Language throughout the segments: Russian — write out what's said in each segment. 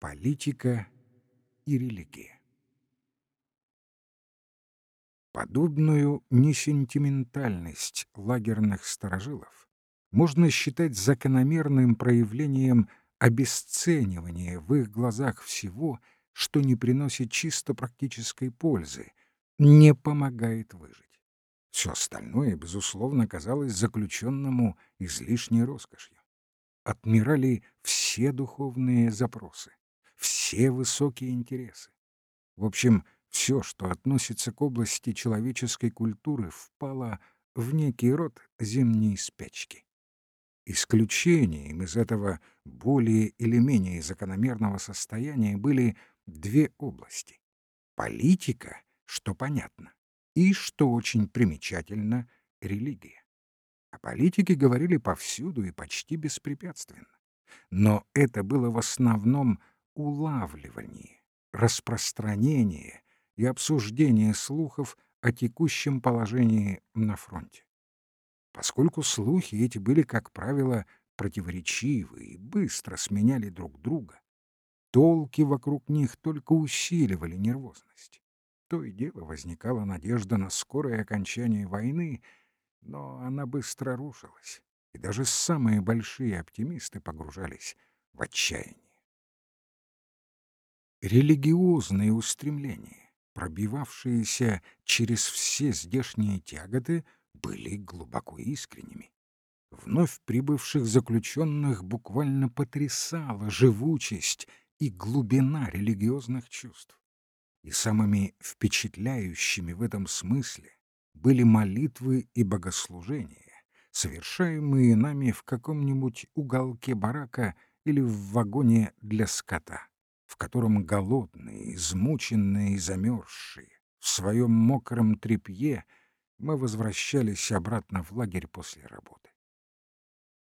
Политика и религия. Подобную несентиментальность лагерных сторожилов можно считать закономерным проявлением обесценивания в их глазах всего, что не приносит чисто практической пользы, не помогает выжить. Все остальное, безусловно, казалось заключенному излишней роскошью. Отмирали все духовные запросы, все высокие интересы. В общем, все, что относится к области человеческой культуры, впало в некий род зимней спячки. Исключением из этого более или менее закономерного состояния были две области. Политика, что понятно, и, что очень примечательно, религия. О политике говорили повсюду и почти беспрепятственно. Но это было в основном улавливание, распространение и обсуждение слухов о текущем положении на фронте. Поскольку слухи эти были, как правило, противоречивы и быстро сменяли друг друга, толки вокруг них только усиливали нервозность. То и дело возникала надежда на скорое окончание войны, но она быстро рушилась, и даже самые большие оптимисты погружались в отчаяние. Религиозные устремления, пробивавшиеся через все здешние тяготы, были глубоко искренними. Вновь прибывших заключенных буквально потрясала живучесть и глубина религиозных чувств. И самыми впечатляющими в этом смысле были молитвы и богослужения, совершаемые нами в каком-нибудь уголке барака или в вагоне для скота, в котором голодные, измученные и замерзшие, в своем мокром тряпье мы возвращались обратно в лагерь после работы.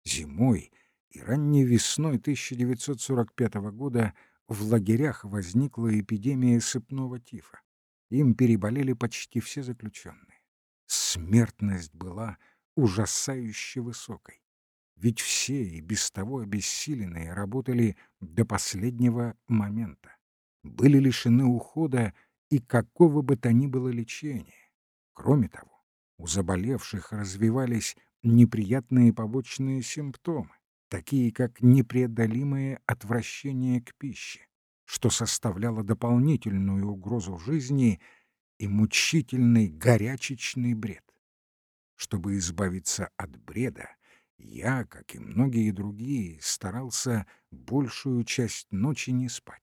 Зимой и ранней весной 1945 года в лагерях возникла эпидемия сыпного тифа. Им переболели почти все заключенные. Смертность была ужасающе высокой. Ведь все и без того обессиленные работали до последнего момента. Были лишены ухода и какого бы то ни было лечения. Кроме того, у заболевших развивались неприятные побочные симптомы такие как непреодолимое отвращение к пище, что составляло дополнительную угрозу жизни и мучительный горячечный бред. Чтобы избавиться от бреда, я, как и многие другие, старался большую часть ночи не спать.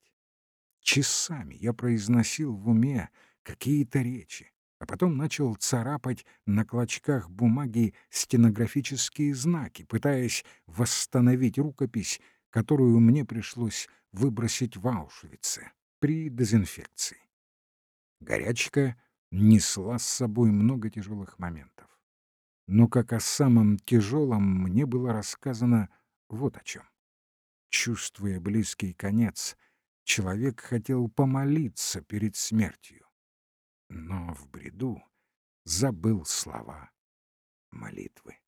Часами я произносил в уме какие-то речи, а потом начал царапать на клочках бумаги стенографические знаки, пытаясь восстановить рукопись, которую мне пришлось выбросить в Аушвице при дезинфекции. Горячка несла с собой много тяжелых моментов. Но как о самом тяжелом мне было рассказано вот о чем. Чувствуя близкий конец, человек хотел помолиться перед смертью но в бреду забыл слова молитвы.